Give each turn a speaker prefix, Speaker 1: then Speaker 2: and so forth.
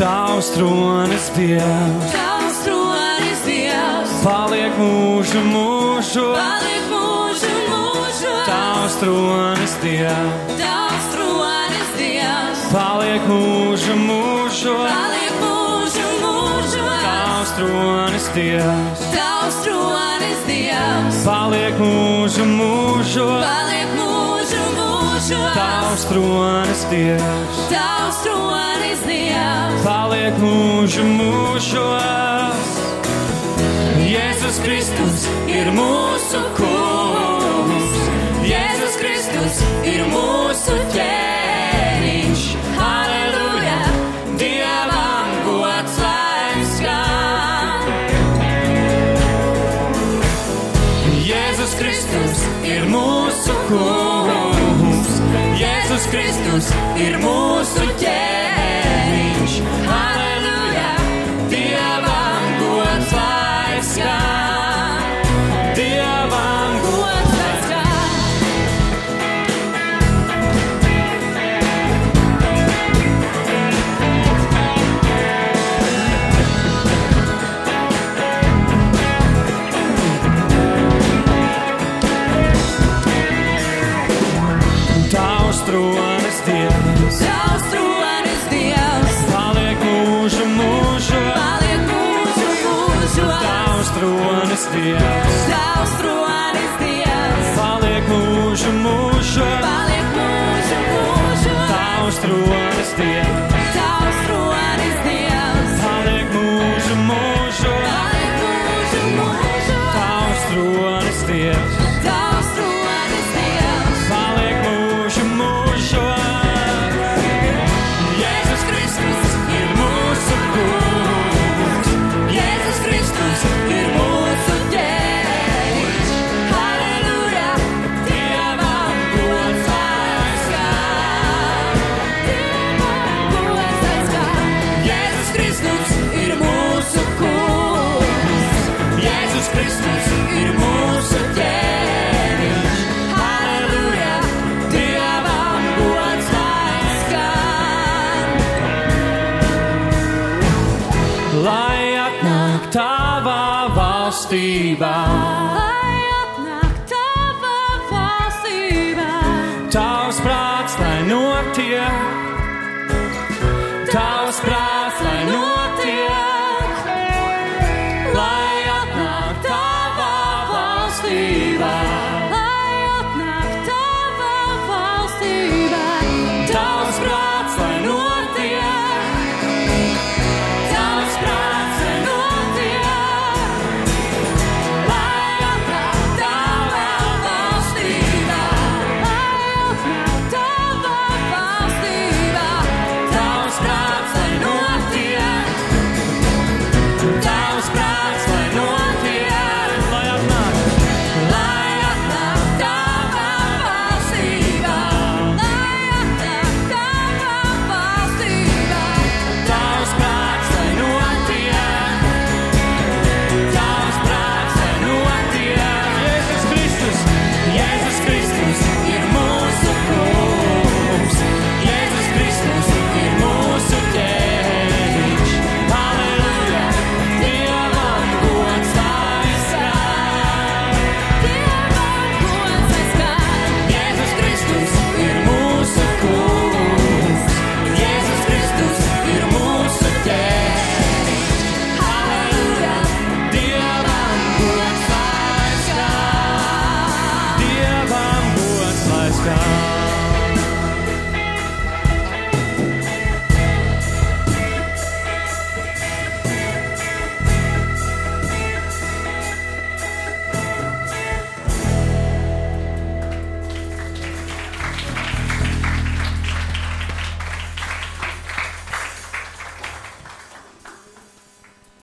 Speaker 1: Tavs tronis Dievs,
Speaker 2: Tavs tronis Dievs,
Speaker 1: paliek mūžu mūžu.
Speaker 2: paliek mūžu mūžu.
Speaker 1: Tavs tronis Dievs,
Speaker 2: Tavs tronis Dievs,
Speaker 1: paliek mūžu mūžu.
Speaker 2: paliek mūžu mūžu.
Speaker 1: Tavs tronis Dievs,
Speaker 2: Tavs tronis Dievs,
Speaker 1: paliek mūžu mūžu.
Speaker 2: paliek mūžu mūžu.
Speaker 1: Tavs tronis Dievs,
Speaker 2: Tavs tronis
Speaker 1: paliek mūžu mūžos. Jēzus Kristus ir mūsu kungs, Jēzus Kristus ir mūsu ķēniņš. Halleluja! Dievam gods lai skan! Jēzus Kristus ir mūsu kungs, Jēzus Kristus ir mūsu ķēniņš. Tronis Dievs,
Speaker 2: Tavs tronis Dievs,
Speaker 1: paliek mūžu mūžu.
Speaker 2: paliek mūžu mūžu.
Speaker 1: Tavs tronis valstībā,
Speaker 2: Lai atnāk tava valstība,
Speaker 1: tavs prāts, lai notiek, tavs prāts, lai notiek.